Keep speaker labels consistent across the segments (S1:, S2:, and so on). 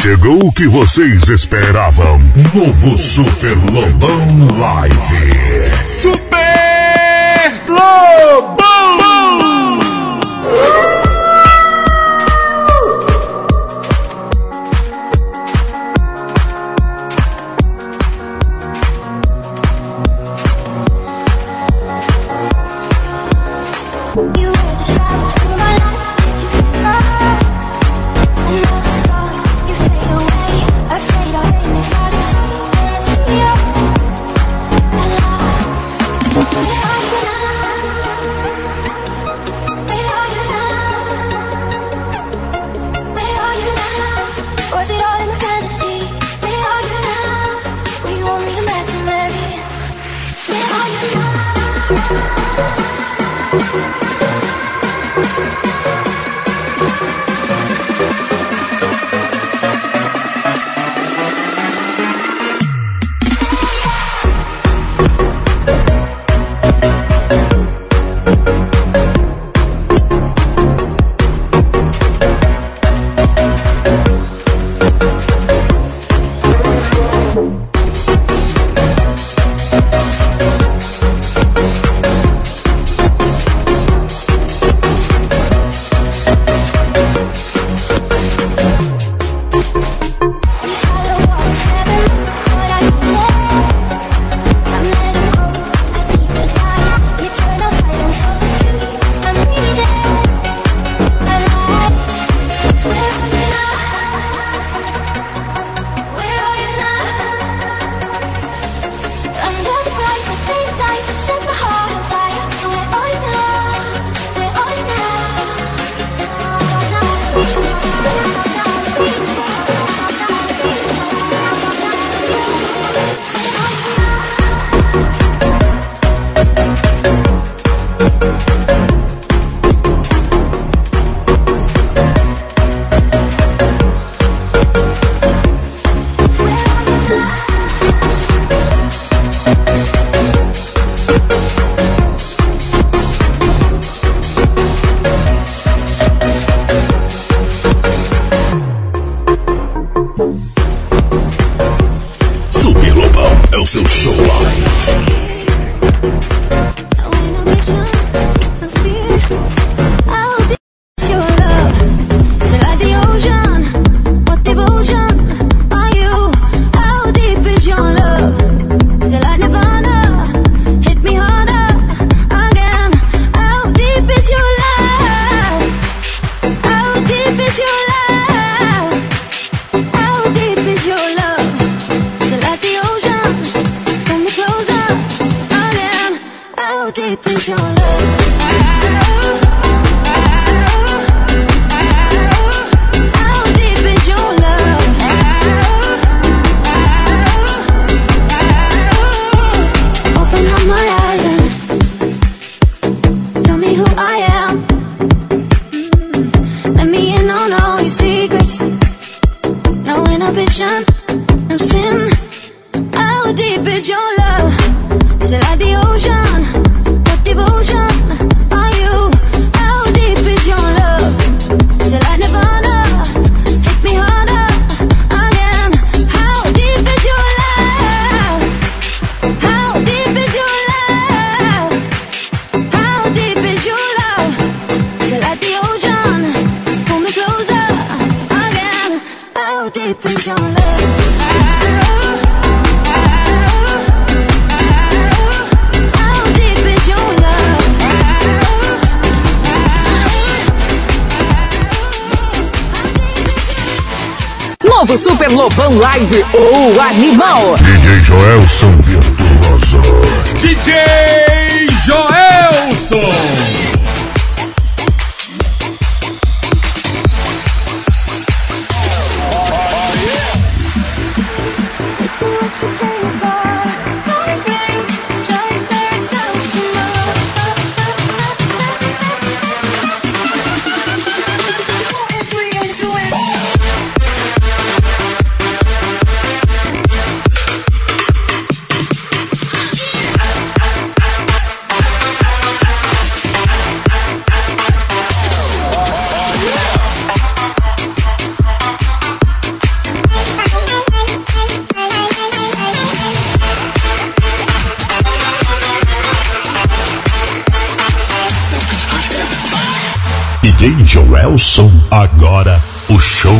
S1: Chegou o que vocês esperavam. Novo Super Lobão Live.
S2: Super Lobão!
S1: Joelson.
S2: Agora o show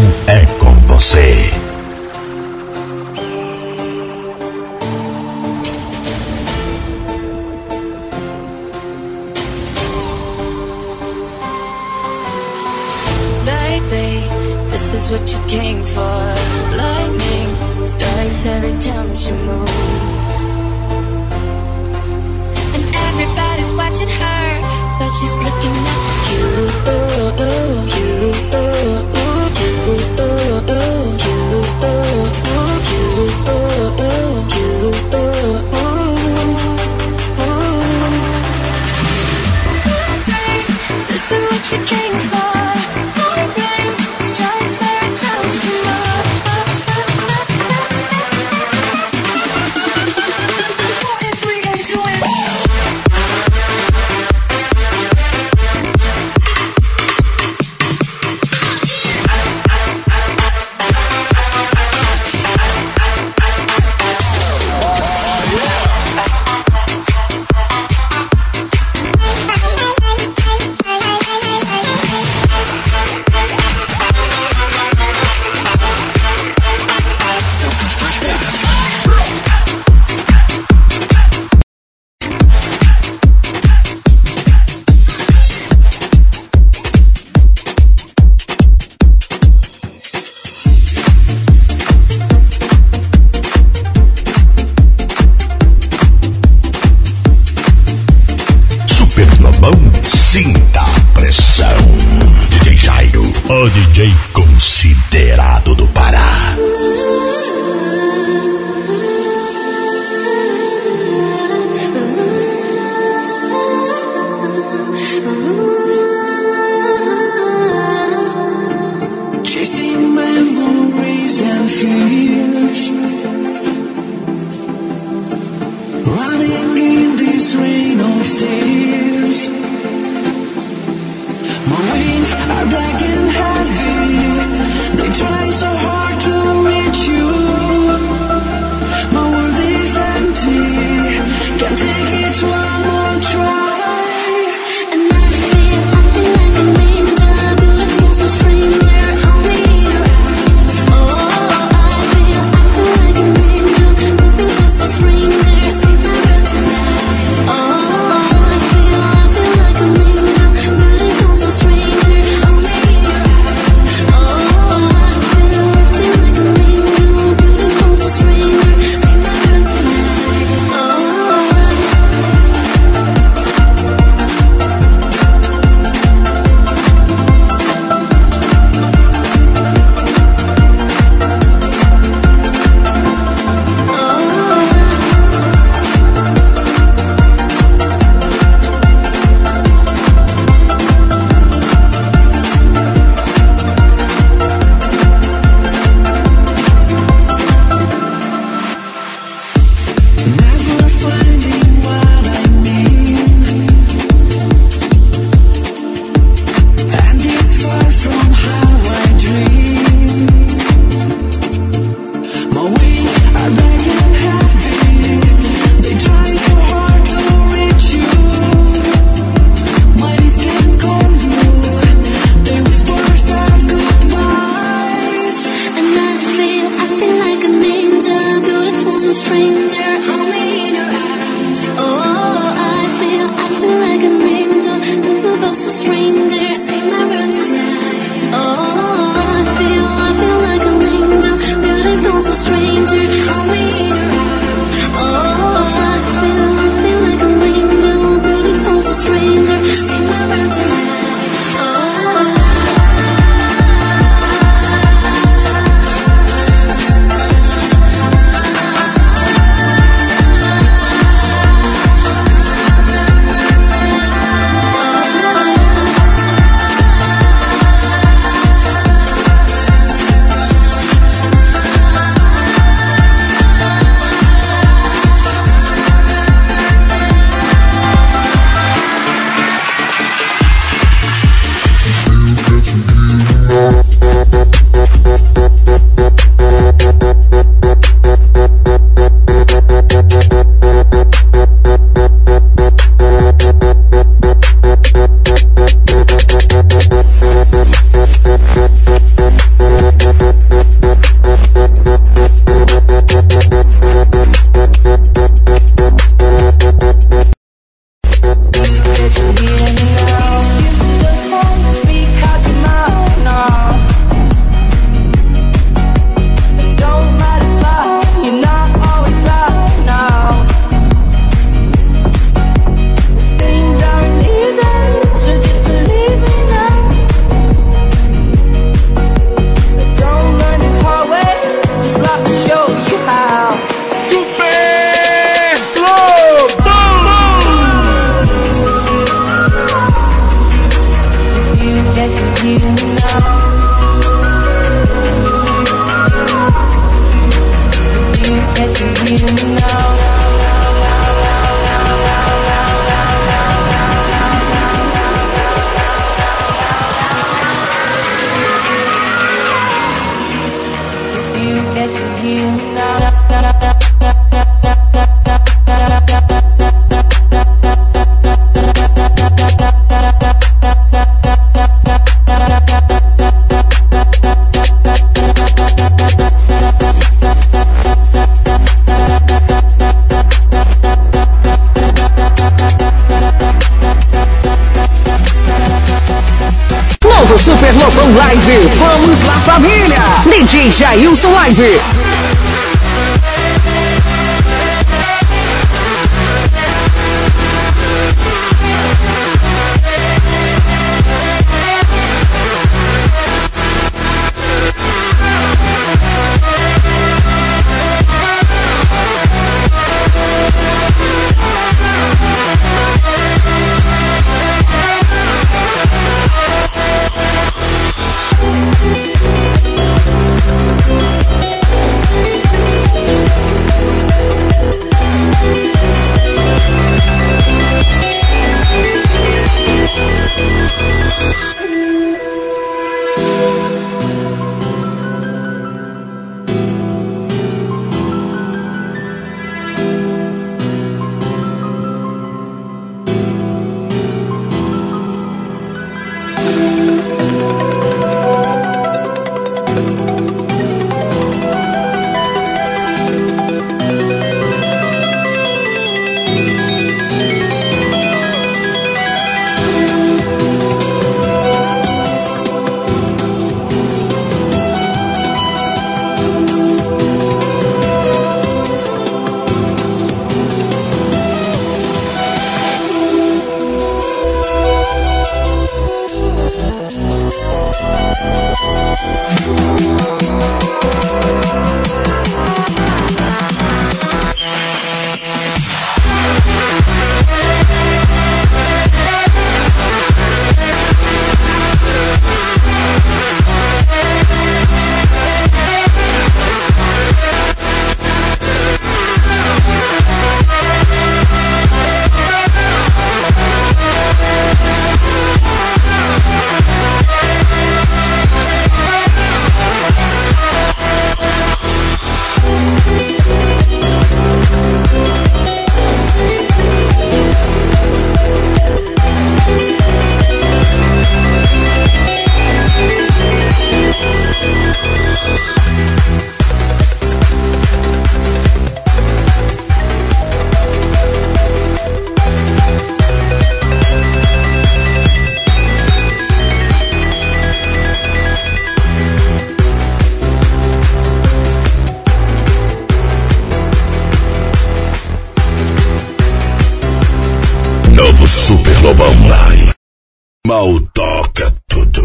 S1: Mal toca tudo.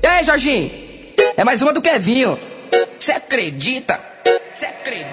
S3: E aí, Jorginho? É mais uma do Kevinho. Cê acredita?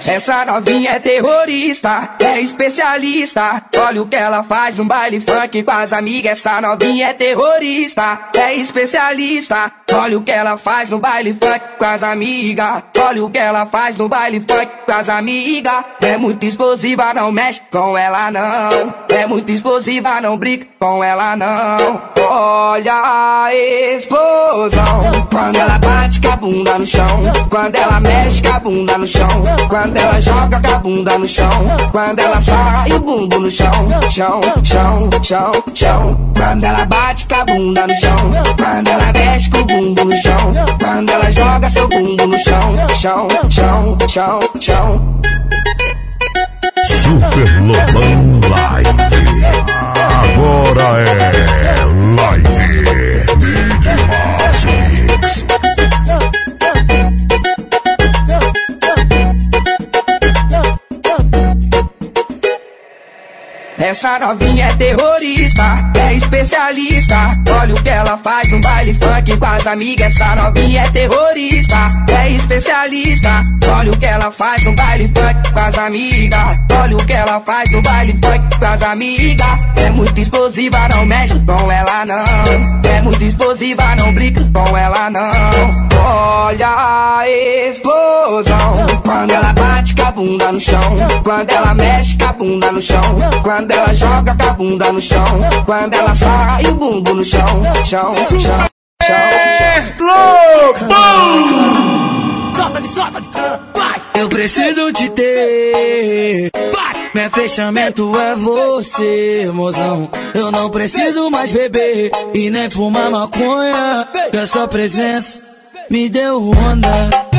S3: Essa novinha é terrorista, é especialista. Olha o que ela faz no baile funk com as amigas. Essa novinha é terrorista, é especialista. Olha o que ela faz no baile funk com as amigas. Olha o que ela faz no baile funk com as amigas. É muito explosiva, não mexe com ela não. É muito explosiva, não brinca com ela não. Olha a explosão. Quando ela bate com a bunda no chão. Quando ela mexe com a bunda no chão. Quando ela joga com a bunda no chão. Quando ela sai o bumbum no chão. Chão, chão, chão, chão. Quando ela bate com a bunda no chão. Quando ela mexe com o bumbum no chão. Quando ela joga seu bumbum no chão. Chão, chão, chão, chão.
S1: Super Lobão Live. Agora é live. DJ Márcio.
S3: Essa novinha é terrorista, é especialista. Olha o que ela faz no baile funk com as amigas. Essa novinha é terrorista, é especialista. Olha o que ela faz no baile funk com as amigas. Olha o que ela faz no baile funk com as amigas. É muito explosiva, não mexe com ela não. É muito explosiva, não brinca com ela não. Olha a explosão. Quando ela bate com a bunda no chão. Quando ela mexe com a bunda no chão. Quando ela joga com a bunda no chão. Quando ela sai o bumbum no chão. Chão, chão, chão, chão.
S2: Lobão!
S3: me solta, vai.
S4: Eu preciso te ter.
S3: Vai.
S4: Meu fechamento é você, mozão. Eu não preciso mais beber e nem fumar maconha. Que a sua presença me deu onda.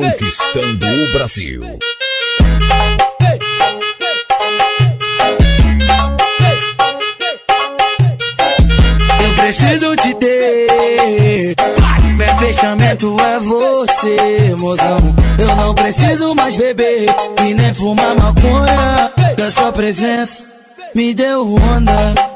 S1: Conquistando o Brasil.
S4: Eu preciso te ter. Meu fechamento é você, mozão. Eu não preciso mais beber e nem fumar maconha. Da sua presença me deu onda.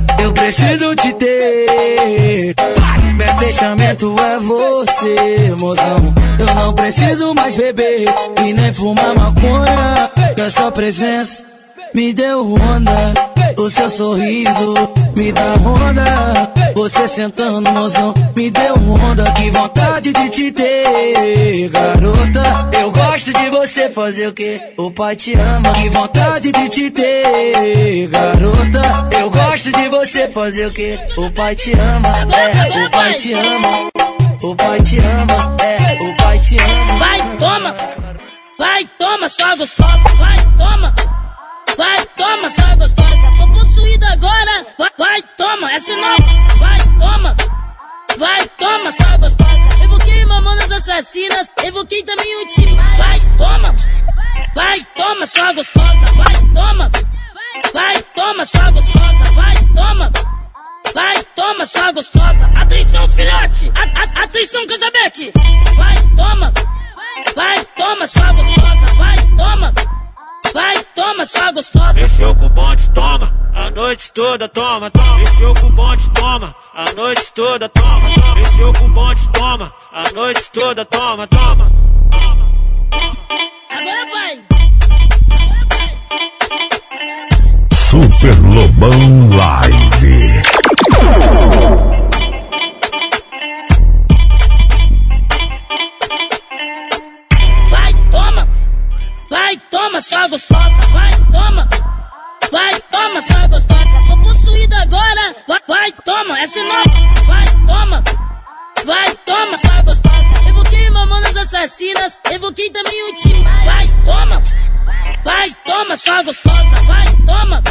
S4: Eu preciso te ter. Meu fechamento é você, mozão. Eu não preciso mais beber e nem fumar maconha. Que a sua presença me deu onda. O seu sorriso me dá onda. Você sentando, mozão, me deu onda. Que vontade de te ter, garota. Eu gosto de você fazer o que? O pai te ama. Que vontade de te ter, garota. Eu gosto de você fazer o que? O pai te ama. É, o pai te ama. O pai te ama. É, o pai te ama.
S5: Vai, toma. Vai, toma, só gostosa. Vai, toma. Vai, toma, só gostosa. Tô possuída agora. Vai, vai, toma, essa nova. Vai, toma. Vai, toma, só gostosa. Evoquei mamonas assassinas. Evoquei também o time. Vai, toma. Vai, toma, só gostosa. Vai, toma. Vai, toma, só gostosa. Vai, toma. Vai, toma, só gostosa. Atenção, filhote. A, a, atenção, Casabeck. Vai, toma. Vai, toma, só gostosa. Vai, toma. Vai, toma, só gostosa.
S6: Mexeu com o bonde, toma. A noite toda, toma, toma. Mexeu com o bonde, toma. A noite toda, toma. toma. Mexeu com o bonde, toma. A noite toda, toma, toma.
S5: Agora vai.
S1: Super Lobão Live.
S5: Vai, toma, só gostosa. Vai, toma. Vai, toma, só gostosa. Tô possuída agora. Vai, vai, toma, é nova. Vai, toma. Vai, toma, só gostosa. Evoquei mamonas assassinas. Evoquei também o time. Vai, toma. Vai, toma, só gostosa. Vai, toma.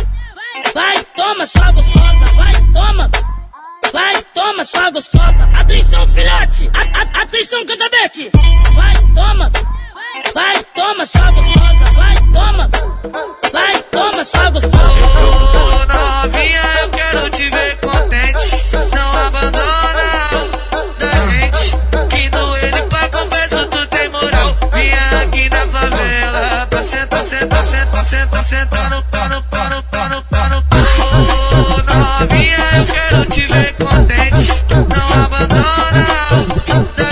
S5: Vai, toma, só gostosa. Vai, toma. Vai, toma, só gostosa. Atenção, filhote. A, a, atenção, Casabeck. Vai, toma. Vai, toma, só gostosa. Vai, toma. Vai, toma, só gostosa.
S4: Ô novinha, eu quero te ver contente. Não abandona da gente. Que no ele pra confesso tu tem moral. Vinha aqui na favela pra sentar, sentar, sentar, sentar, sentar no tá no tá no tá no tá no Ô novinha, eu quero te ver contente. Não abandona da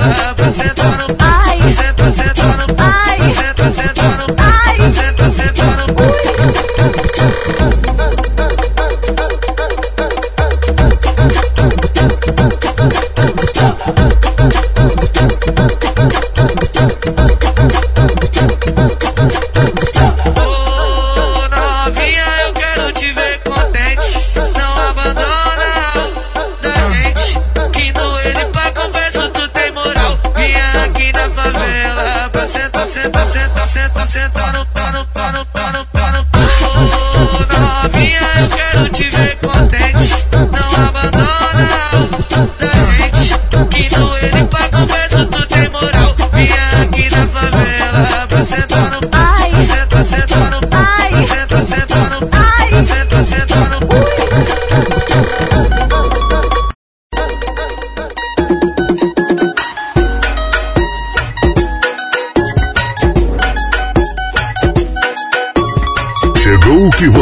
S4: favela pra sentar no tá senta, senta no senta, senta no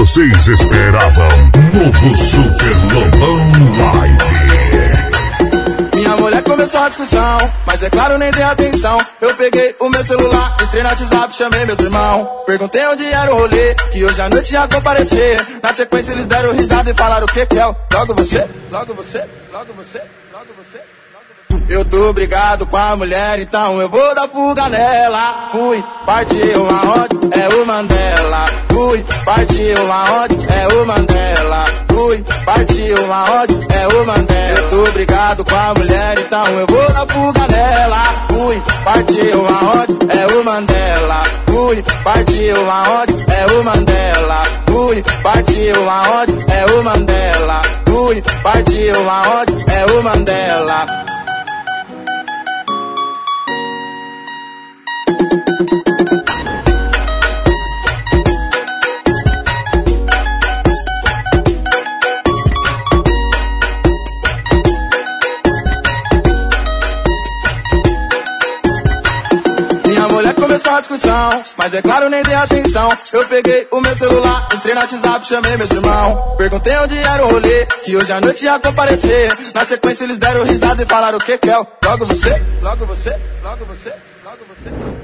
S1: vocês esperavam. Novo Super Lobão Live.
S7: Minha mulher começou a discussão, mas é claro, nem dei atenção. Eu peguei o meu celular, entrei no WhatsApp, chamei meus irmãos. Perguntei onde era o rolê, que hoje à noite ia comparecer. Na sequência eles deram risada e falaram o que que é? Logo você, logo você, logo você. Eu tô brigado com a mulher, então eu vou dar fuga nela. Fui, partiu aonde? É o Mandela. Fui, partiu aonde? É o Mandela. Fui, partiu aonde? É o Mandela. Eu tô brigado com a mulher, então eu vou dar fuga nela. Fui, partiu aonde? É o Mandela. Fui, partiu aonde? É o Mandela. Fui, partiu aonde? É o Mandela. Fui, partiu aonde? É o Mandela. Mas é claro, nem dei atenção. Eu peguei o meu celular, entrei no WhatsApp, chamei meus irmãos. Perguntei onde era o rolê, que hoje à noite ia comparecer. Na sequência eles deram risada e falaram o que que é? Logo você, logo você, logo você, logo você.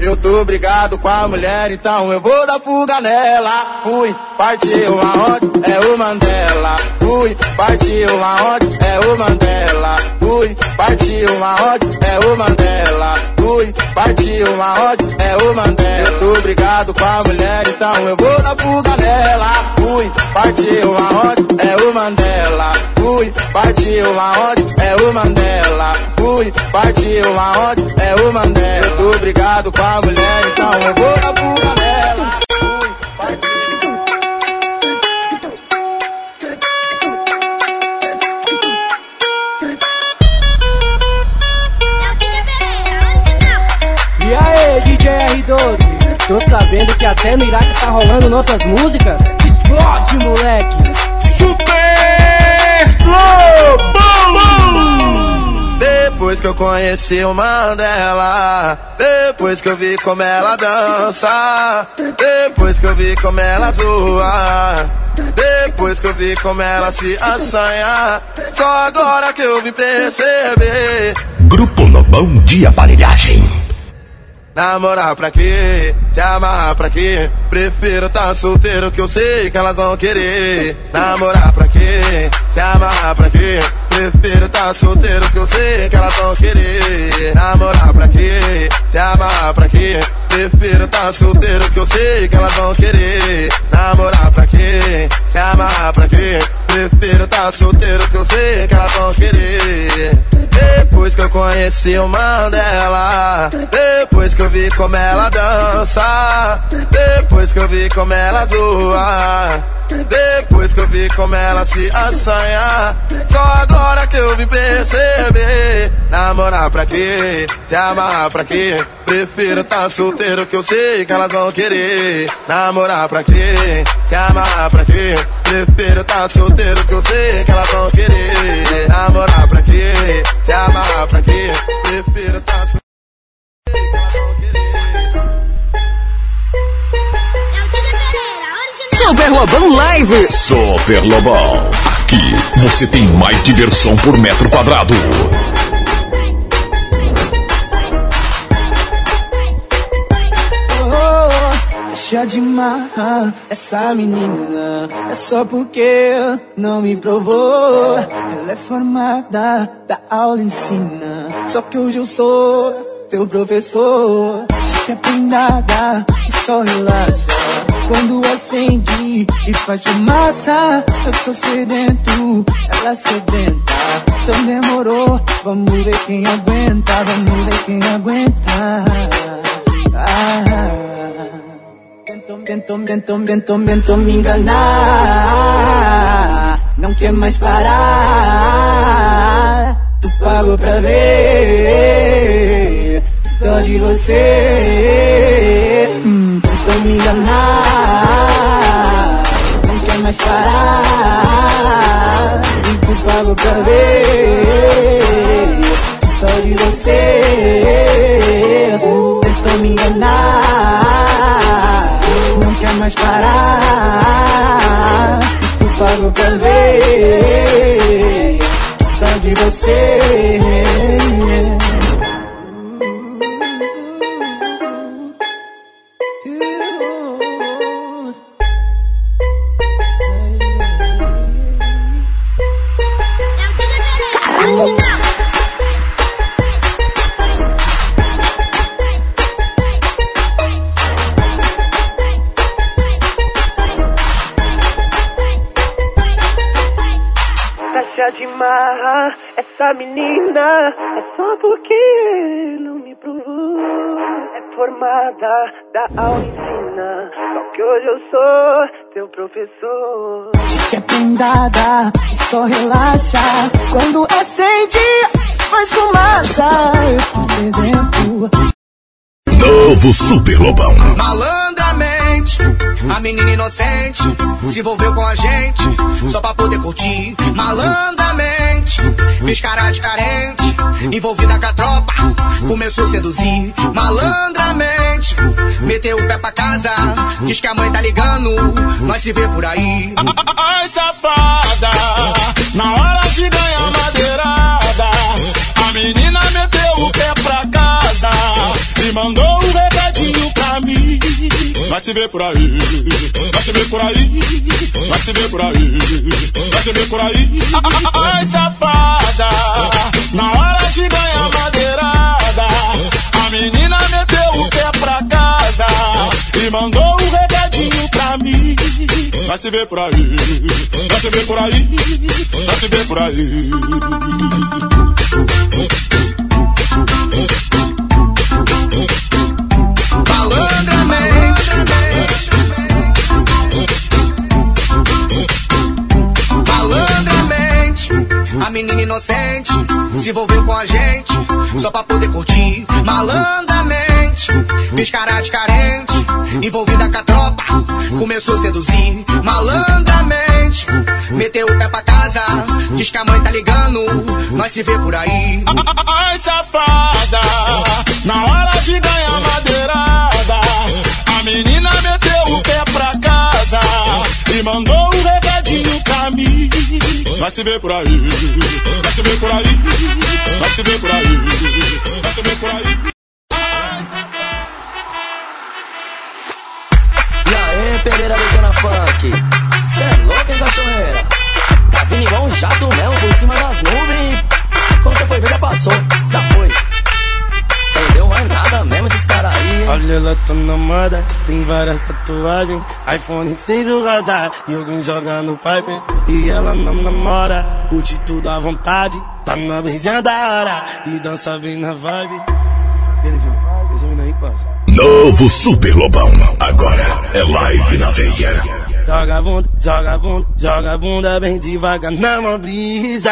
S7: Eu tô brigado com a mulher, então eu vou dar fuga nela. Fui, partiu aonde? É o Mandela. Fui, partiu aonde? É o Mandela. Fui, partiu aonde? É o Mandela. Fui, partiu aonde? É o Mandela. Eu tô com a mulher, então eu vou dar fuga nela. Fui, partiu aonde? É o Mandela. Fui, partiu aonde? É o Mandela. Fui, partiu aonde? É o Mandela. Eu tô com a mulher, então eu vou dar fuga nela.
S8: DJ R12? Tô sabendo que até no Iraque tá rolando nossas músicas? Explode, moleque!
S2: Super Lobão!
S7: Depois que eu conheci o Mandela, depois que eu vi como ela dança, depois que eu vi como ela zoa, depois que eu vi como ela se assanha, só agora que eu vim perceber.
S1: Grupo Lobão de Aparelhagem.
S7: Namorar pra quê? Se amarrar pra quê? Prefiro tá solteiro que eu sei que elas vão querer. Namorar pra quê? Se amarrar pra quê? Prefiro tá solteiro que eu sei que elas vão querer. Namorar pra quê? Se amarrar pra quê? Prefiro tá solteiro que eu sei que elas vão querer. Namorar pra quê? Se amarrar pra quê? Prefiro tá solteiro que eu sei que elas vão querer. Depois que eu conheci o Mandela, depois que eu vi como ela dança, depois que eu vi como ela zoa, depois que eu vi como ela se assanha, só agora que eu vim perceber. Namorar pra quê? Se amarrar pra quê? Prefiro tá solteiro que eu sei que elas vão querer. Namorar pra quê? Se amarrar pra quê? Prefiro tá solteiro que eu sei que elas vão querer. Namorar pra quê? Se amarrar pra quê? Prefiro tá solteiro que elas vão querer.
S9: Super Lobão Live.
S1: Super Lobão. Aqui você tem mais diversão por metro quadrado.
S8: Oh, deixa de marrar essa menina. É só porque não me provou. Ela é formada, da aula ensina. Só que hoje eu sou teu professor. Diz que é prendada e só relaxa. Quando acende e faz fumaça, eu tô sedento, ela sedenta. Então demorou, vamos ver quem aguenta, vamos ver quem aguenta. Ah, tentou, tentou, tentou me enganar. Não quer mais parar. Tu pagou pra ver. Dó de você. Enganar. Não quer mais parar. E tu pagou pra ver. Dó de você. Tentou me enganar. Não quer mais parar. pago pra ver Tá de você é só porque não me provou. É formada da aula ensina, só que hoje eu sou teu professor. Diz que é prendada e só relaxa quando acende, faz fumaça. Eu tô sedento.
S1: Novo Super Lobão.
S10: A menina inocente se envolveu com a gente só pra poder curtir. Malandramente, fez cara de carente, envolvida com a tropa, começou a seduzir. Malandramente, meteu o pé pra casa, diz que a mãe tá ligando, nós se vê por aí.
S11: Ai, safada, na hora de ganhar madeirada, a menina meteu o pé pra casa e mandou um recadinho pra mim. Vai se ver por aí, vai se ver por aí, vai se ver por aí, vai se ver por aí. Ai, safada, na hora de ganhar madeirada, a menina meteu o pé pra casa e mandou um recadinho pra mim. Vai se ver por aí, vai se ver por aí, vai se ver por aí.
S10: Malandramente, a menina inocente se envolveu com a gente só pra poder curtir. Malandramente, fez cara de carente, envolvida com a tropa, começou a seduzir. Malandramente, meteu o pé pra casa, diz que a mãe tá ligando, nós se vê por aí.
S11: Ai, safada, na hora de ganhar Vai se ver por aí, vai se ver por aí, vai se ver por aí, vai se ver por aí.
S4: E aí, Pereira do Zona Funk? Cê é louco, hein, cachorreira? Tá vindo igual um jato mesmo por cima das nuvens. Quando você foi ver, já passou, já foi. Entendeu mais nada mesmo esses caras aí?
S12: Olha, ela tá na moda, tem várias tatuagens. iPhone 6 o razar, e alguém joga no pipe. E ela não namora, curte tudo à vontade. Tá na brisinha da hora, e dança bem na vibe. Ele vem, examina aí, passa.
S1: Novo Super Lobão. Agora é live na veia.
S12: Joga bunda, joga bunda, joga bunda bem devagar na mão brisa.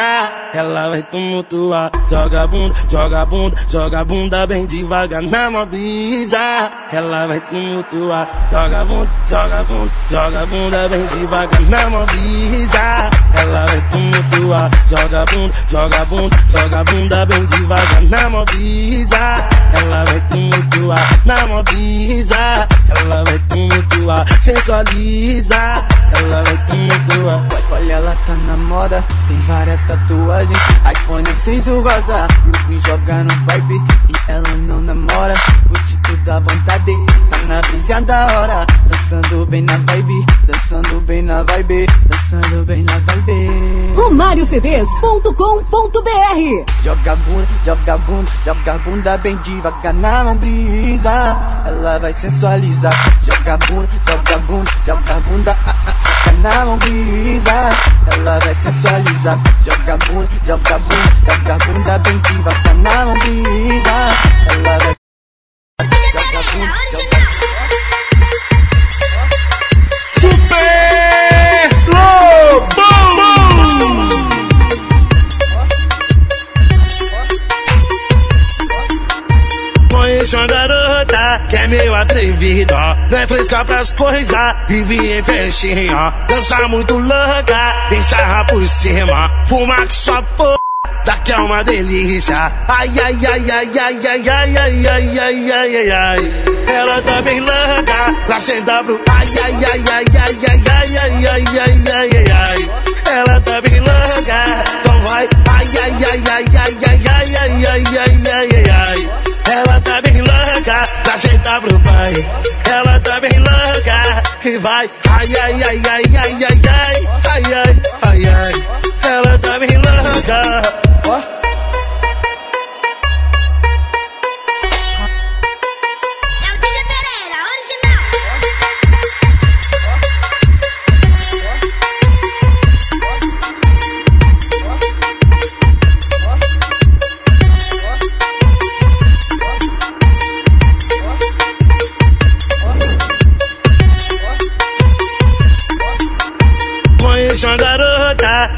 S12: Ela vai tumultuar. Joga bunda, joga bunda, joga bunda bem devagar na mão brisa. Ela vai tumultuar. Joga bunda, joga bunda, joga bunda bem devagar na mão brisa. Ela vai tumultuar. Joga bunda, joga bunda, joga bunda bem devagar na mão brisa. Ela vai tumultuar na mão brisa. Ela vai tumultuar, sensualiza. Ela vai tumultuar.
S8: Olha, ela tá na moda, tem várias tatuagens. iPhone 6 o rosa, e me joga no vibe. E ela não namora, curte tudo à vontade. Tá na brisa da hora, dançando bem na vibe. Dançando bem na vibe, dançando bem na vibe.
S9: RomárioCDs.com.br
S8: Joga a bunda, joga a bunda, joga a bunda bem devagar na mão brisa. Ela vai sensualizar. Joga a bunda, joga a bunda, joga a bunda ah, ah, ah, na mão brisa. Ela vai sensualizar. Joga a bunda, joga a bunda, joga a bunda bem devagar na mão
S12: é pras coisas, vive em festinha. Dança muito louca, tem sarra por cima. Fuma que sua porra, daqui é uma delícia. Ai, ai, ai, ai, ai, ai, ai, ai, ai, ai, ai, ai, ai. Ela tá bem louca, pra sentar pro ai, ai, ai, ai, ai, ai, ai, ai, ai, ai, ai, ai, ai. Ela tá bem louca, então vai, ai, ai, ai, ai, ai, ai, ai, ai, ai, ai, ai, ai, ai. Ela tá bem louca, pra sentar pro pai. Ela tá bem louca, e vai, ai, ai, ai, ai, ai, ai, ai, ai, ai, ai, ai. Ela tá bem louca.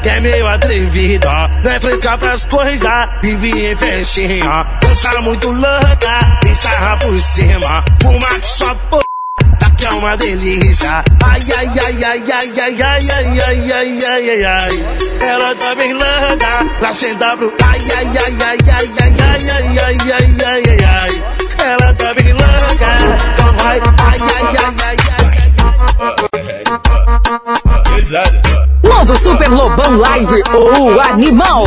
S12: Que é meio atrevida Não é fresca pras coisas, vive em festinha Dança muito louca, tem sarra por cima Fuma que só p... Daqui é uma delícia Ai, ai, ai, ai, ai, ai, ai, ai, ai, ai, ai, ai, ai Ela tá bem louca, pra sentar pro Ai, ai, ai, ai, ai, ai, ai, ai, ai, ai, ai, ai, ai Ela tá bem louca, então vai Ai, ai, ai, ai, ai,
S9: ai Novo Super Lobão Live, o animal.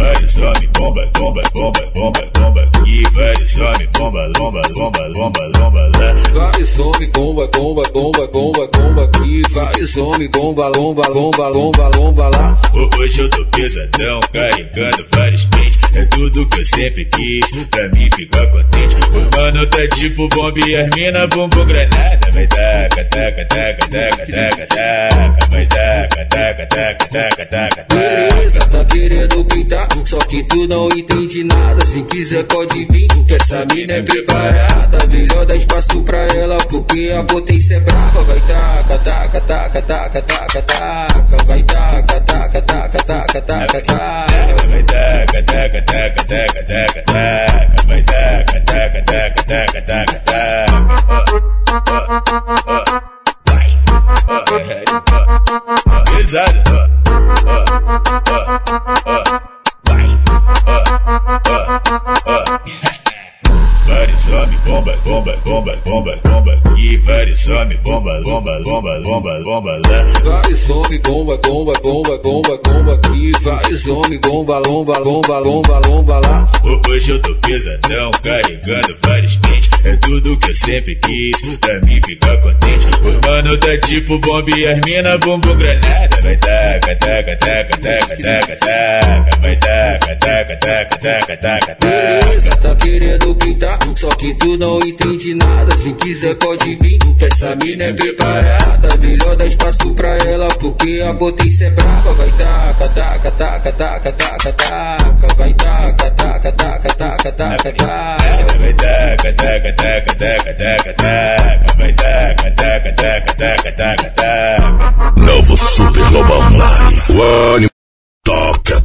S13: Vários homens, bomba, bomba, bomba, bomba, bomba. E vários homens, bomba, lomba, lomba, lomba, lomba, lá.
S14: Vários homens, bomba, bomba, bomba, bomba, bomba. E vários homens, bomba, lomba, lomba, lomba, lomba, lá.
S13: Hoje eu tô pesadão, carregando vários pentes. É tudo que eu sempre quis, pra mim ficar contente. O mano tá tipo bomba e as mina bumbum granada. Vai taca, taca, taca, taca, taca, taca. Vai taca, taca, taca, taca.
S14: Beleza, tá querendo pintar, só que tu não entende nada. Se quiser pode vir, que essa mina é preparada. Melhor dar espaço pra ela, porque a potência é brava. Vai taca, taca, taca, taca, taca, taca. Vai taca, taca, taca, taca, taca, taca.
S13: Vai taca, taca, taca, taca, taca, taca. Vai taca, taca, taca, taca, taca, taca. Pesada. Vai. Vários homens, bomba, bomba, bomba, bomba, bomba. E vários homens, bomba, bomba, bomba, bomba, bomba, lá.
S14: Vários homens, bomba, bomba, bomba, bomba, bomba. E vários homens, bomba, lomba, lomba, lomba, lomba, lá.
S13: Hoje eu tô pesadão, carregando vários pentes. É tudo que eu sempre quis, pra mim ficar contente. O mano tá tipo bomba e as mina bumbum granada. Vai taca, taca, taca, taca, taca, taca. Vai taca, taca, taca, taca, taca, taca.
S14: Beleza, tá querendo pintar, só que tu não entende nada. Se quiser pode vir, essa mina é preparada. Melhor dar espaço pra ela, porque a potência é brava. Vai taca, taca, taca, taca, taca, taca. Vai taca, taca, taca, taca, taca, taca.
S13: Vai taca, taca, taca, taca, taca, taca. Vai taca, taca, taca, taca, taca, taca.
S1: Novo Super Lobão Live. O ânimo toca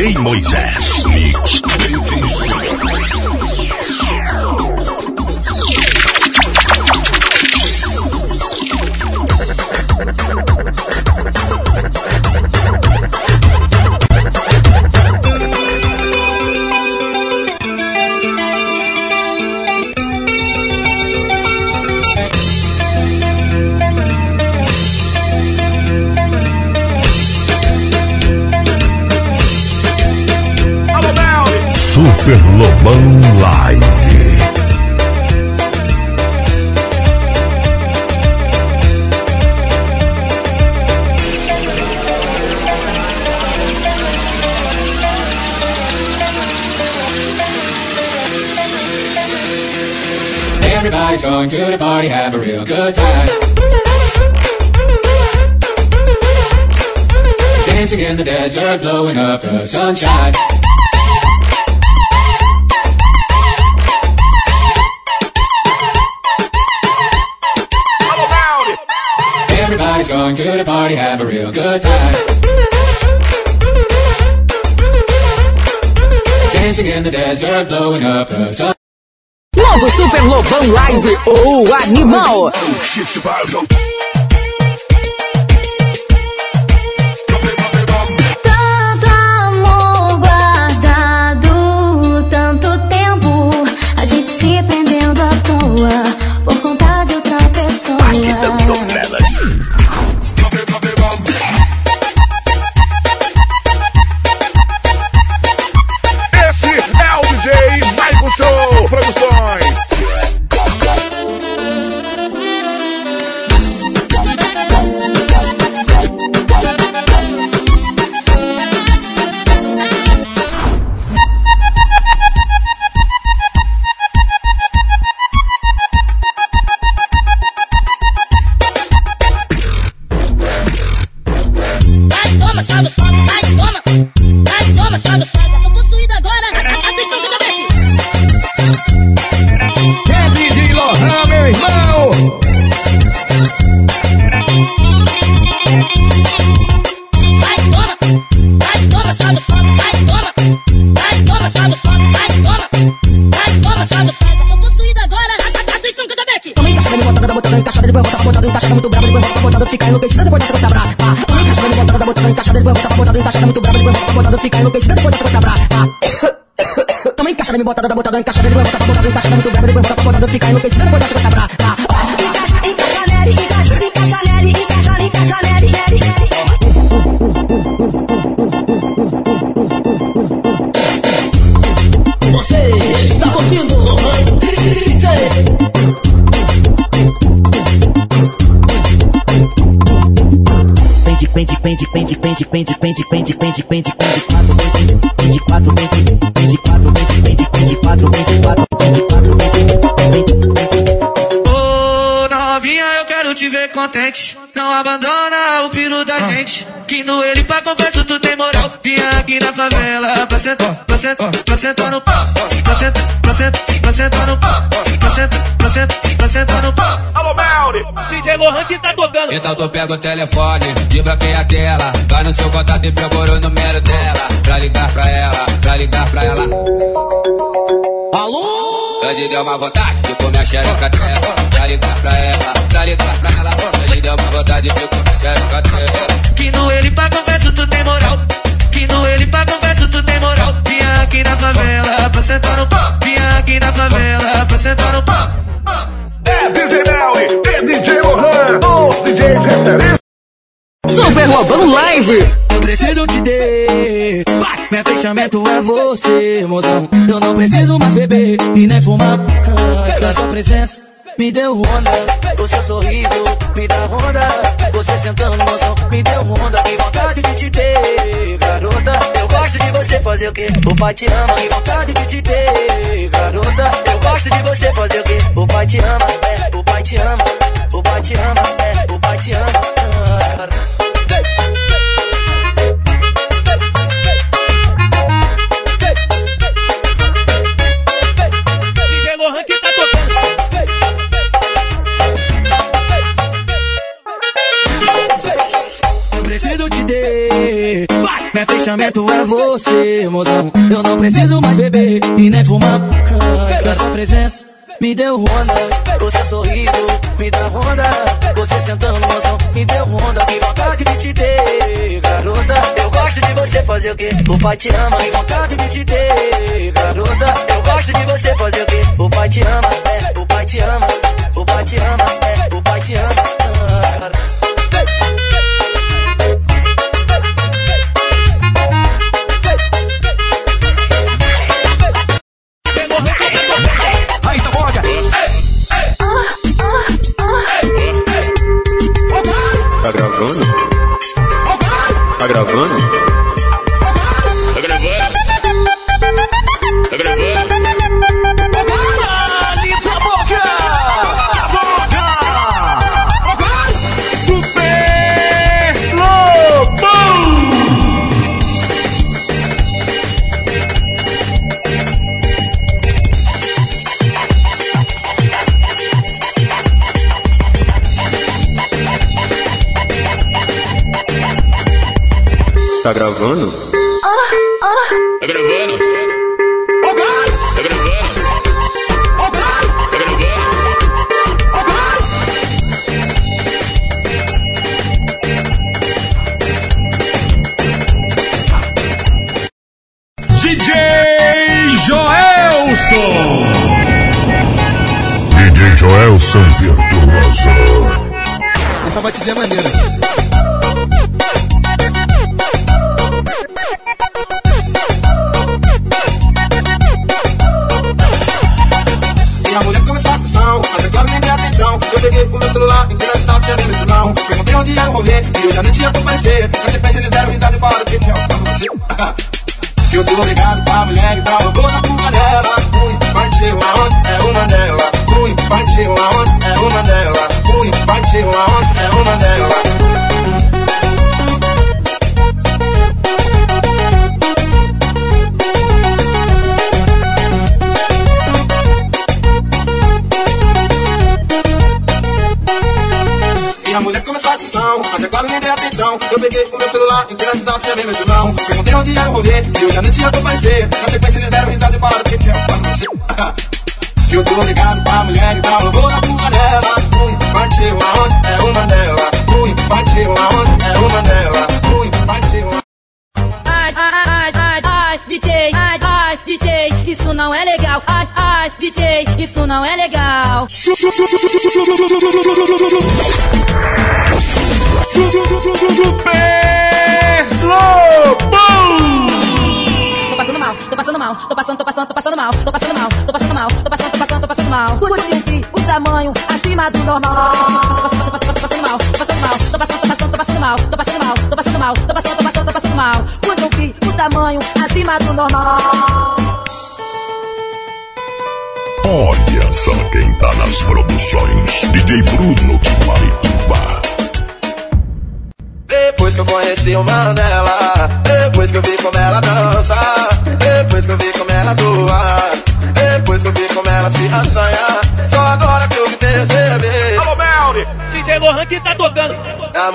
S1: DJ Moisés. Mix Bom Live.
S14: Everybody's going to the party, have a real good time. Dancing in the desert, blowing up the sunshine. Going to the party, have a real good time. Dancing in the desert, blowing up the sun.
S5: Novo Super Lobão Live, o animal.
S15: Me botando, botando, encaixada, depois bota botando, encaixada muito brava, depois bota botando, fica enlouquecida, depois dessa você abra. Encaixa, encaixa nele, encaixa, encaixa nele, encaixa, encaixa nele, nele.
S4: Você está curtindo o DJ.
S15: Pende, pende, pende, pende, pende, pende, pende, pende, pende, pende, pende, quatro, pende, pende, quatro, pende, pende,
S4: contente. Não abandona o piro da gente. Que no ele pra confesso tu tem moral. Vinha aqui na favela pra sentar, pra sentar, pra sentar no pau. Pra sentar, pra sentar, pra sentar no pau. Pra sentar, pra sentar, pra sentar no pau.
S16: Alô, Melri. DJ Lohan que tá tocando.
S17: Então tu pega o telefone, desbloqueia a tela. Vai no seu contato e procura o número dela. Pra ligar pra ela, pra ligar pra ela.
S4: Alô?
S17: Hoje deu uma vontade de comer a xereca dela. Pra ligar pra ela, pra ligar pra ela. Hoje deu uma vontade de comer a xereca dela.
S4: Que no ele pra confesso tu tem moral. Que no ele pra confesso tu tem moral. Vinha aqui na favela pra sentar no pau. Vinha aqui na favela pra sentar no pau.
S16: É DJ Melri, é DJ Lohan, os DJs referência.
S5: Super Lobão Live.
S4: Eu preciso te ter. Meu fechamento é você, mozão. Eu não preciso mais beber e nem fumar. A sua presença me deu onda. O seu sorriso me dá onda. Você sentando, mozão, me deu onda. Que vontade de te ter, garota. Eu gosto de você fazer o quê? O pai te ama. Que vontade de te ter, garota. Eu gosto de você fazer o quê? O pai te ama, é, o pai te ama. O pai te ama, é, o pai te ama. Meu fechamento é você, mozão. Eu não preciso mais beber e nem fumar. Ah, a sua presença me deu onda. Seu sorriso me dá onda. Você sentando, mozão, me deu onda. Que vontade de te ter, garota. Eu gosto de você fazer o quê? O pai te ama. Que vontade de te ter, garota. Eu gosto de você fazer o quê? O pai te ama, é, o pai te ama. O pai te ama, é, o pai te ama. Ah,
S13: gravando? tá gravando?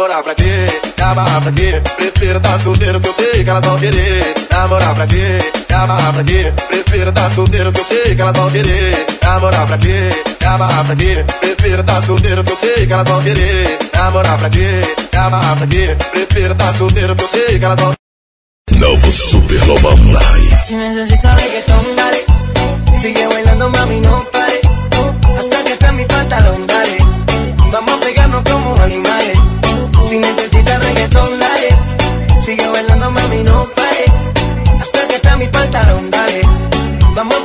S7: Namorar pra quê? Namorar pra quê? Prefiro tá solteiro que eu sei que elas vão querer. Namorar pra quê? Namorar pra quê? Prefiro tá solteiro que eu sei que elas vão querer. Namorar pra quê? Namorar pra quê? Prefiro tá solteiro que eu sei que elas vão querer. Namorar pra quê? Namorar pra quê? Prefiro tá solteiro que eu sei que elas vão
S1: Novo Super Lobão Live.
S2: Si necesitas reggaetón, dale. Sigue bailando, mami, no pare. Acércate a mi pantalón, dale. Vamos a pegarnos como animales. Si necesitas reggaetón, dale. Sigue bailando, mami, no pare. Hasta que está mi pantalón, dale. Vamos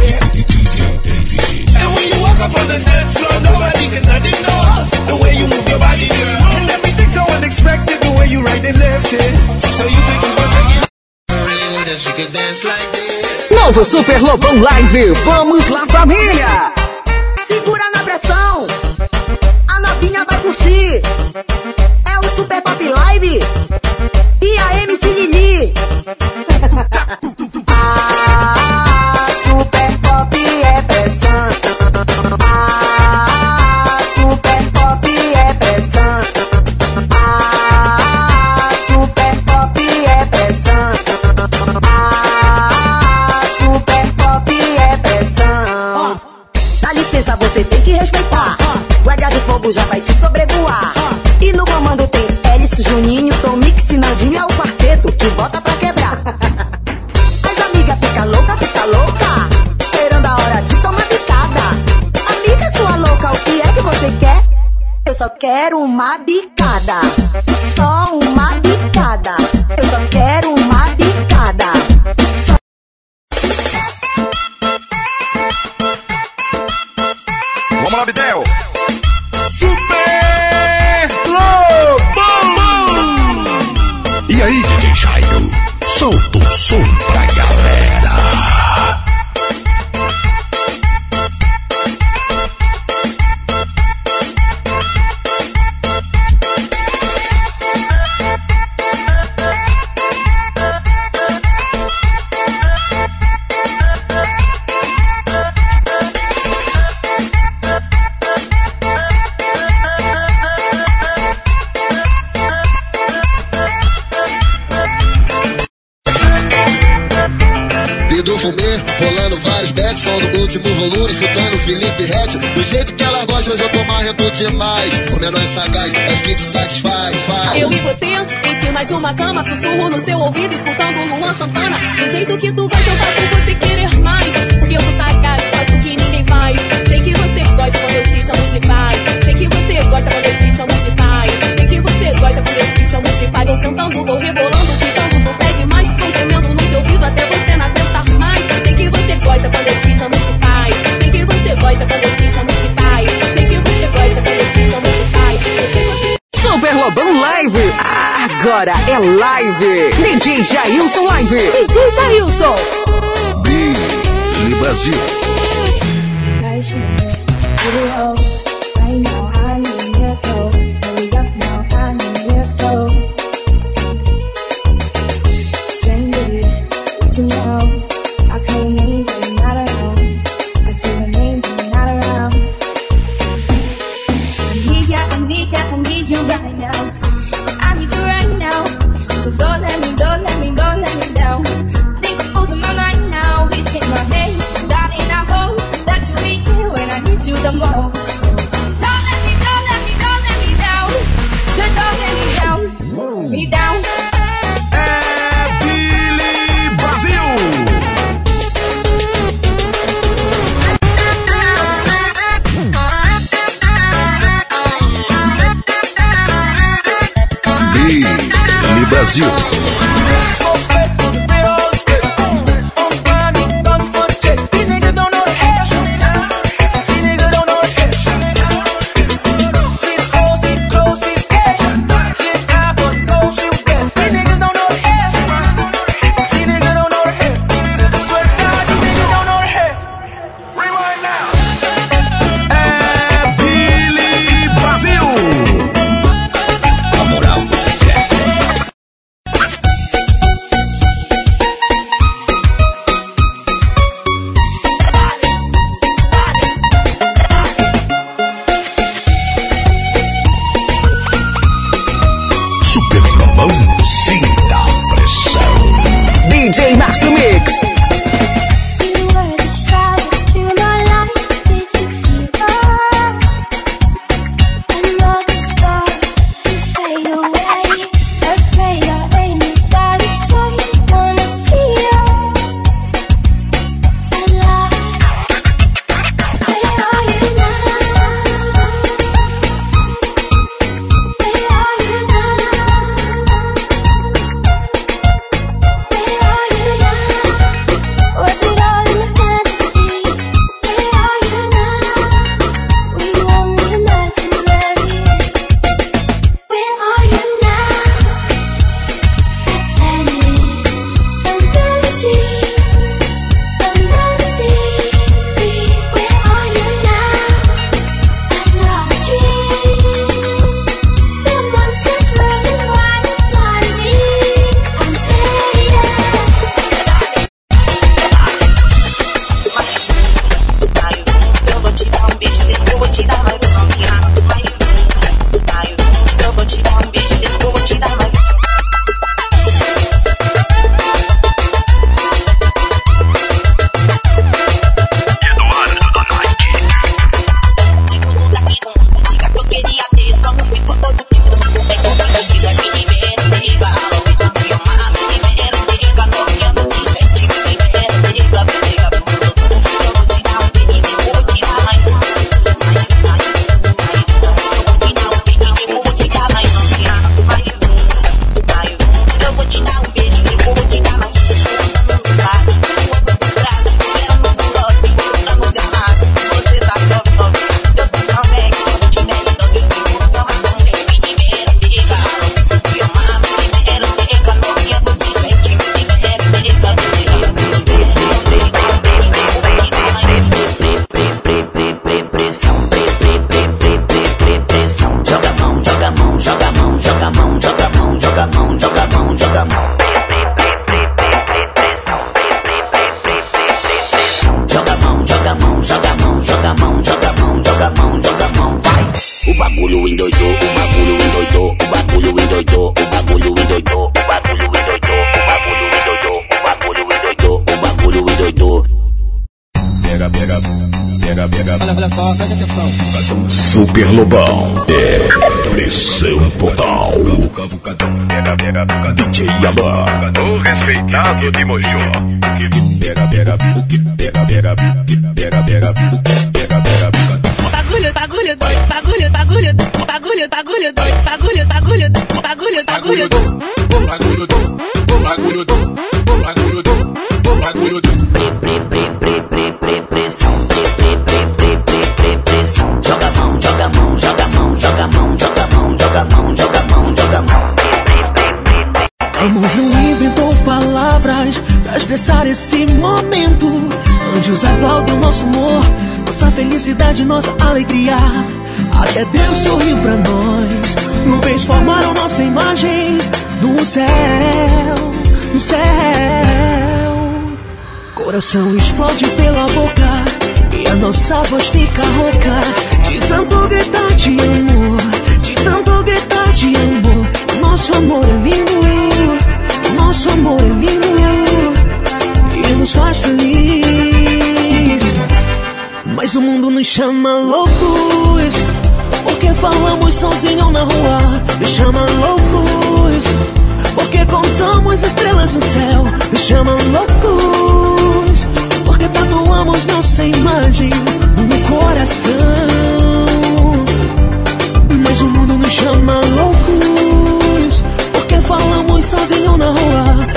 S18: Novo Super Lobão Live, vamos lá família!
S19: Segura na pressão, a novinha vai curtir. É o Super Pop Live. E a MC Nini.
S16: já vai te sobrevoar. E no comando tem Hélice, Juninho, Tom Mix, Nandinho é o quarteto que bota pra quebrar. As amigas fica louca, fica louca. Esperando a hora de tomar picada. Amiga sua louca, o que é que você quer? Eu só quero uma bicada. Só uma bicada. Eu só quero uma bicada.
S2: Solta
S20: marrento demais. O menor é sagaz, é que te satisfaz.
S21: Eu e você, em cima de uma cama, sussurro no seu ouvido, escutando Luan Santana. Do jeito que tu gosta, eu faço você querer mais. Porque eu sou sagaz, faço o que ninguém faz. Sei que você gosta quando eu te chamo de pai. Sei que você gosta quando eu te chamo de pai. Sei que você gosta quando eu te chamo de pai. Vou sentando, vou rebolando, ficando, tu pede mais. Vou gemendo no seu ouvido até você não aguentar mais. Sei que você gosta quando eu te chamo de pai. Sei que você gosta quando eu te chamo de pai.
S18: Super Lobão Live. Agora é live. DJ Jailson Live. DJ Jailson.
S2: Billy Brasil.
S8: Brasil.
S22: Thank you.
S1: Kleber Lobão. É pressão total. DJ Yaman.
S23: O respeitado de Mochó.
S13: Pega, pega, pega, pega, pega, pega, pega.
S24: anjos aplaudem o nosso amor, nossa felicidade, nossa alegria. Até Deus sorriu pra nós. Nuvens formaram nossa imagem no céu, no céu. Coração explode pela boca e a nossa voz fica rouca. De tanto gritar de amor, de tanto gritar de amor. Nosso amor é lindo, nosso amor é lindo e nos faz feliz me chama loucos. Porque falamos sozinho na rua, me chama loucos. Porque contamos estrelas no céu, me chama loucos. Porque tatuamos nossa imagem no coração. Mas o mundo nos chama loucos. Porque falamos sozinho na rua,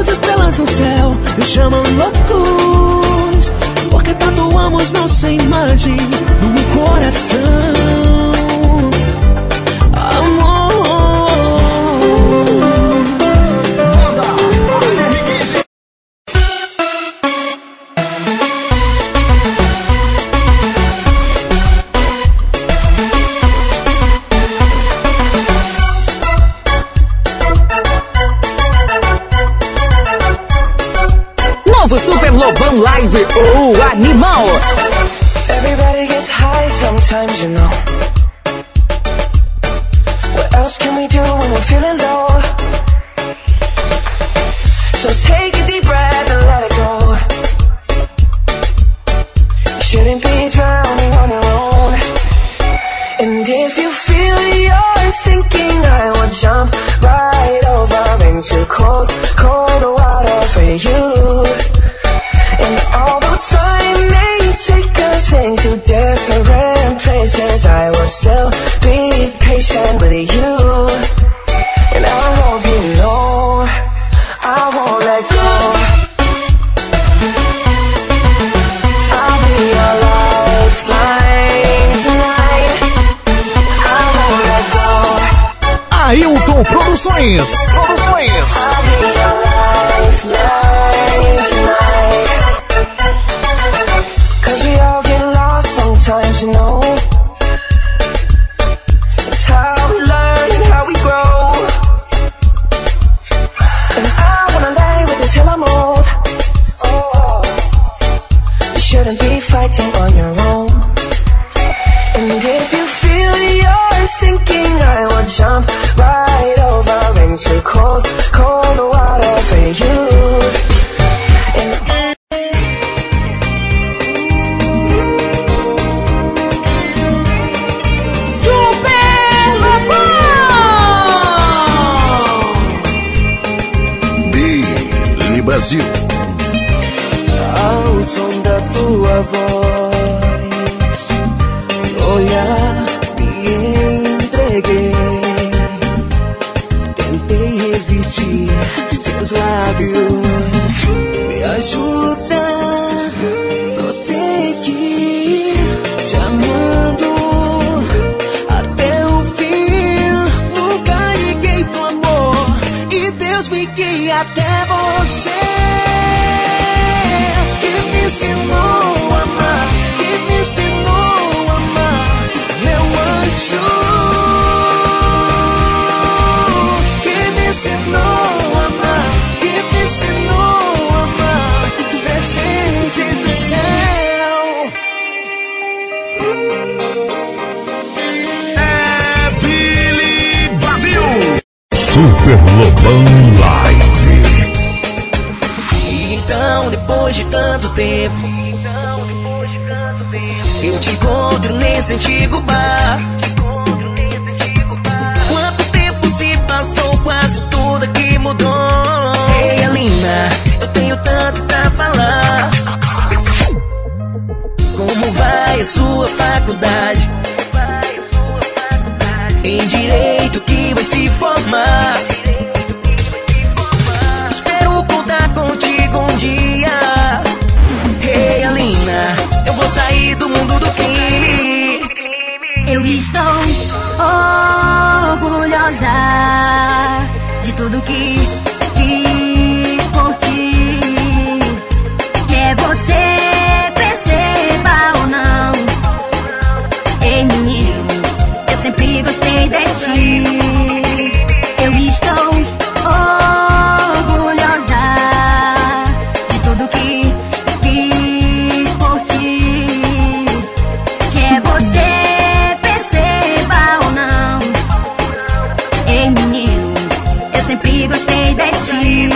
S24: Somos estrelas no céu, me chamam loucos Porque tatuamos nossa imagem no coração.
S9: Live ou Animal.
S25: Por ti. Quer você perceba ou não. Ei, menino, eu sempre gostei de ti.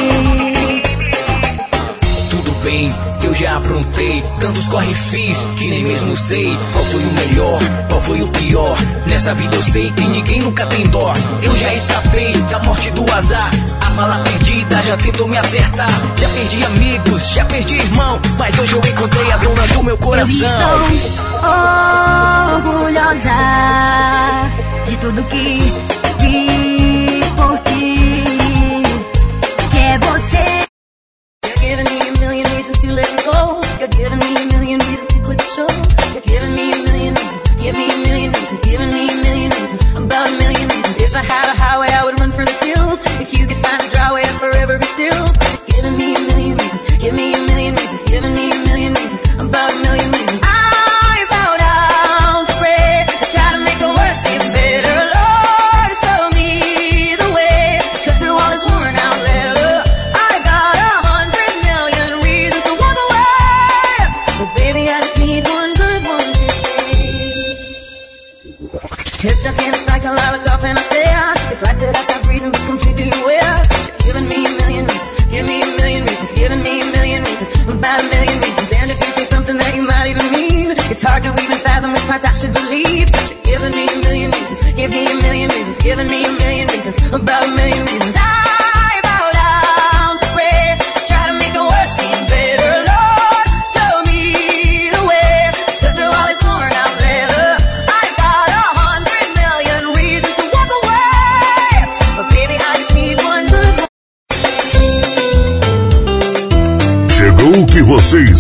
S25: Tudo
S26: bem, eu já aprontei Tantos corre fiz, que nem mesmo sei Qual foi o melhor, qual foi o pior Nessa vida eu sei que ninguém nunca tem dó Eu já escapei da morte do azar bala perdida já tentou me acertar Já perdi amigos, já perdi irmão Mas hoje eu encontrei a dona do meu
S25: Eu
S26: coração
S25: estou orgulhosa de tudo que fiz por ti. Quer você. You're giving me a million reasons to let it go. You're giving me a million reasons to quit the show. You're giving me a million reasons. Give me a million reasons. Giving me a million reasons. About a million reasons. If I had a highway, still.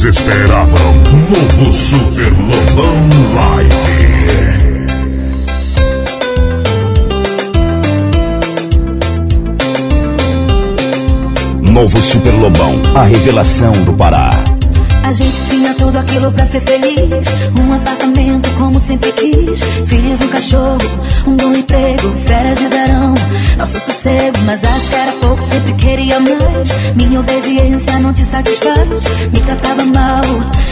S1: Esperavam. Novo Super Lobão Live.
S27: Novo Super Lobão, a revelação do Pará.
S25: A gente tinha tudo aquilo pra ser feliz. Um apartamento como sempre quis. Filhos, um cachorro, um bom emprego, férias de verão. Nosso sossego, mas acho que era pouco, sempre queria mais. Minha obediência não te satisfaz. Me tratava mal,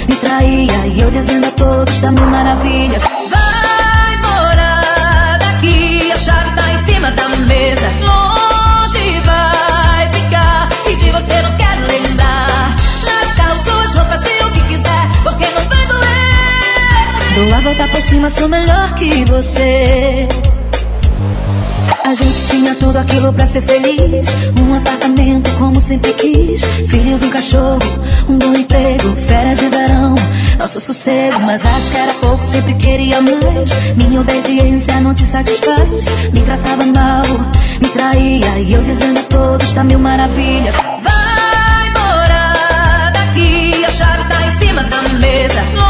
S25: me traía. E eu dizendo a todos da mil maravilhas. Vai morar daqui, a chave tá em cima da mesa. Longe vai ficar, e de você não quero lembrar. Natal, suas roupas e o que quiser, porque não vai doer. Dou a volta por cima, sou melhor que você. A gente tinha tudo aquilo pra ser feliz. Um apartamento como sempre quis. Filhos, um cachorro, um bom emprego, férias de verão. Nosso sossego, mas acho que era pouco, sempre queria mais. Minha obediência não te satisfaz. Me tratava mal, me traía. E eu dizendo a todos da mil maravilhas. Vai morar daqui, a chave tá em cima da mesa.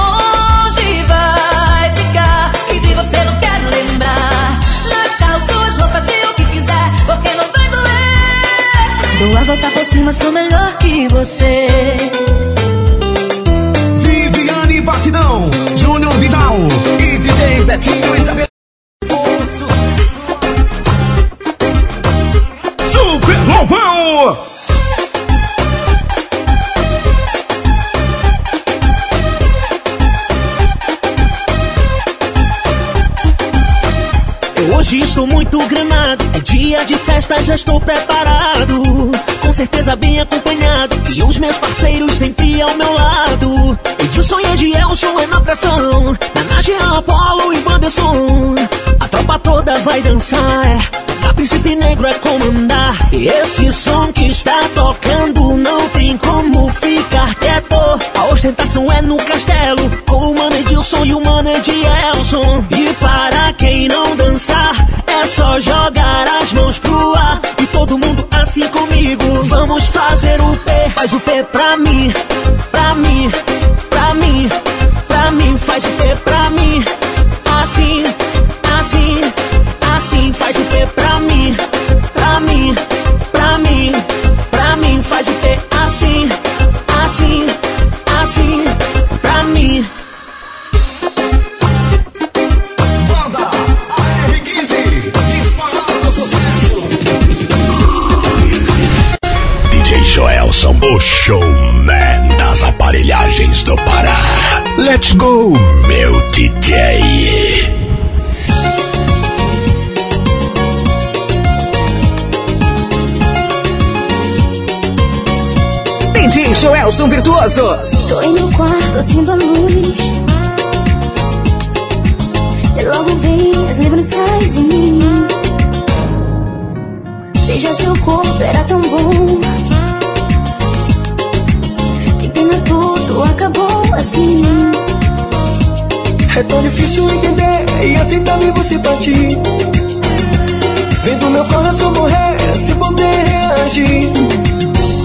S25: Dou a volta por cima, sou melhor que você.
S2: Viviane Batidão, Júnior Vidal e DJ Betinho Isabel. Super Lobão!
S24: Estou muito granado, é dia de festa, já estou preparado. Com certeza bem acompanhado, e os meus parceiros sempre ao meu lado. Edilson e Edielson é na pressão, na Jean, Apolo e Wanderson. A tropa toda vai dançar, é. A Príncipe Negro é comandar. E esse som que está tocando não tem como ficar quieto. A ostentação é no castelo, com o Mano Edilson e o Mano Edielson. E para quem não dançar, é só jogar as mãos pro ar. Assim comigo. Vamos fazer o P, faz o P pra mim,
S27: showman das aparelhagens do Pará. Let's go, meu DJ.
S9: DJ Joelson Virtuoso.
S25: Tô em meu quarto acendo a luz E logo vem as lembranças em mim Veja seu corpo, era tão bom tudo acabou assim
S8: É tão difícil entender e aceitar ver você partir. Vendo meu coração morrer sem poder reagir.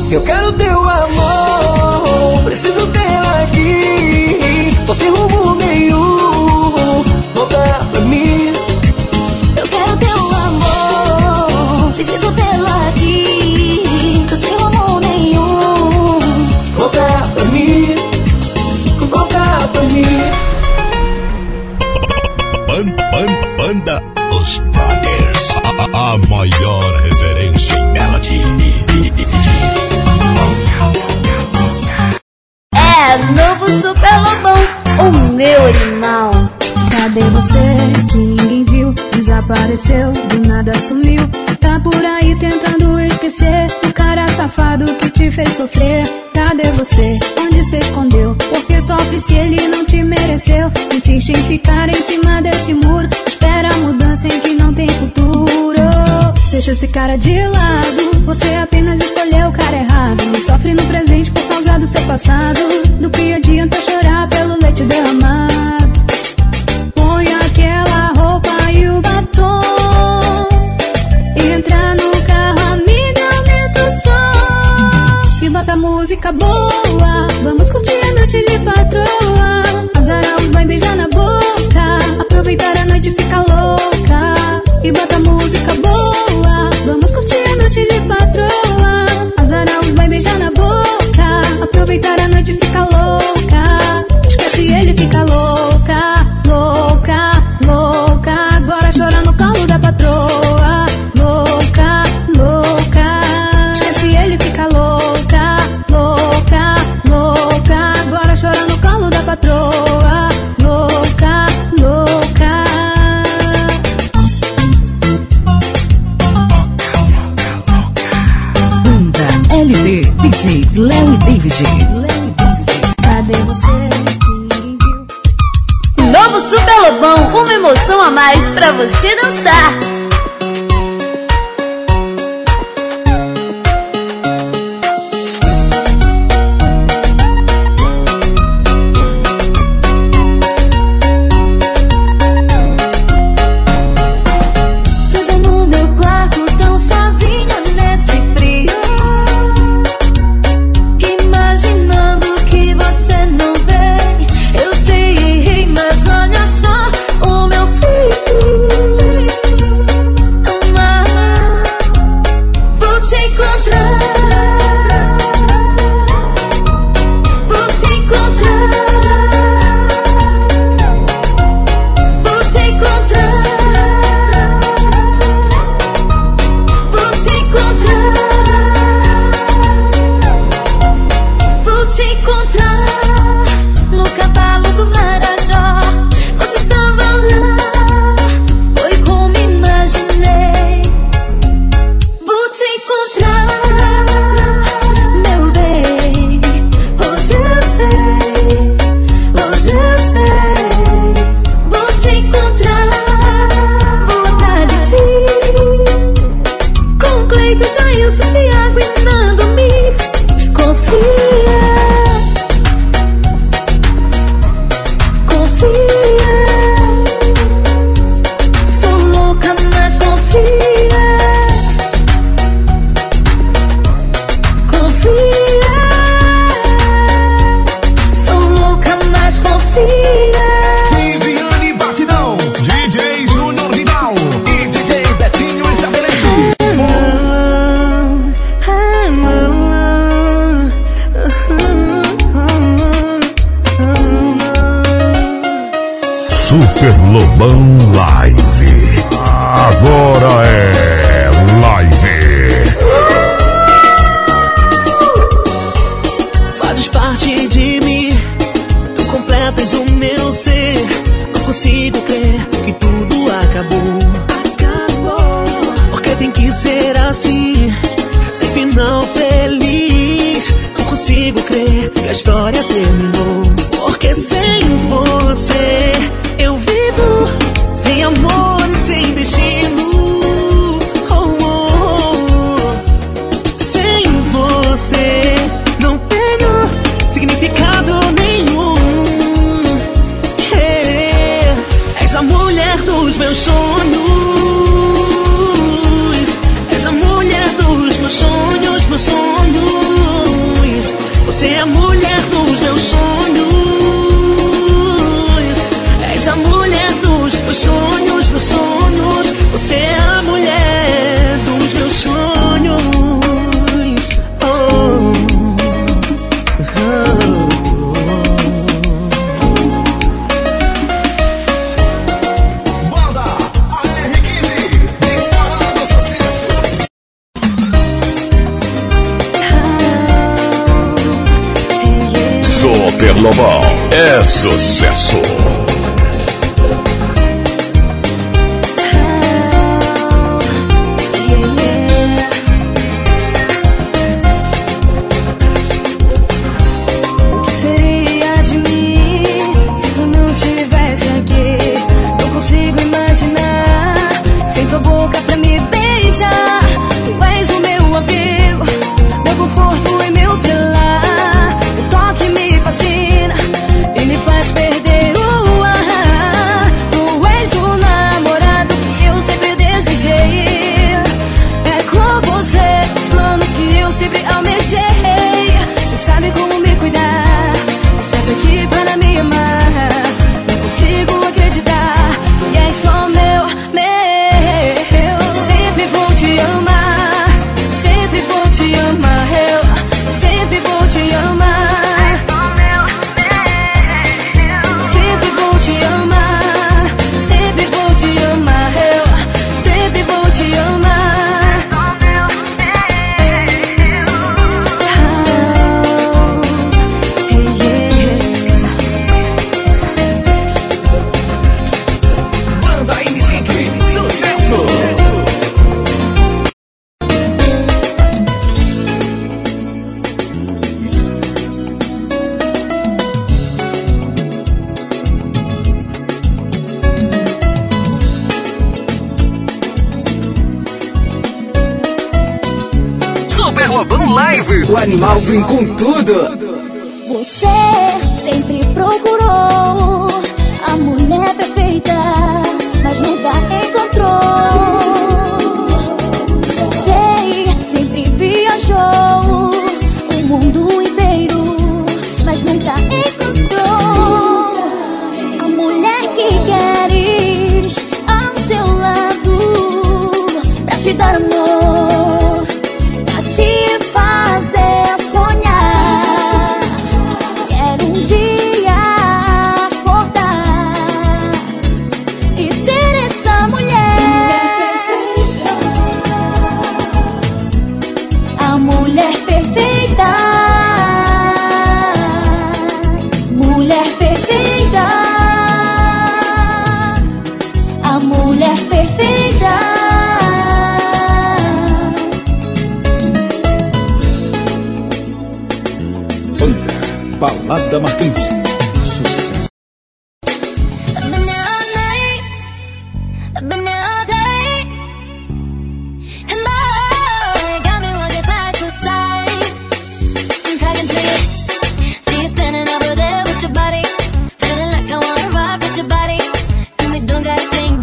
S8: Eu quero teu amor, preciso tê-la aqui. Tô sem rumo nenhum,
S27: Banda Os Brothers. A, a- maior referência em melody.
S25: É, novo Super Lobão O meu animal
S28: Cadê você que ninguém viu? Desapareceu, do nada sumiu. Tá por aí tentando esquecer o cara safado que te fez sofrer. Cadê você? Onde se escondeu? Porque sofre se ele não te mereceu. Insiste em ficar em Deixa esse cara de lado. Você apenas escolheu o cara errado. Sofre no presente por causa do seu passado. Do que adianta chorar pelo leite derramado? Põe aquela roupa e o batom. Entra no carro, amiga, aumenta o som. E bota música boa. Vamos curtir a noite de patroa.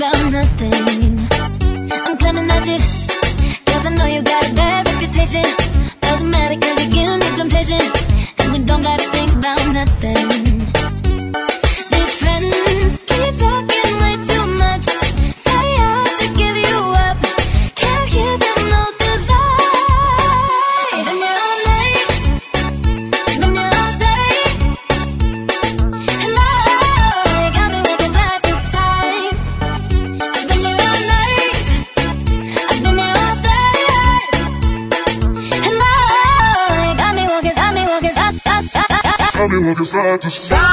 S2: about nothing. I'm coming at you, cause I know you got a bad reputation. Salve DJ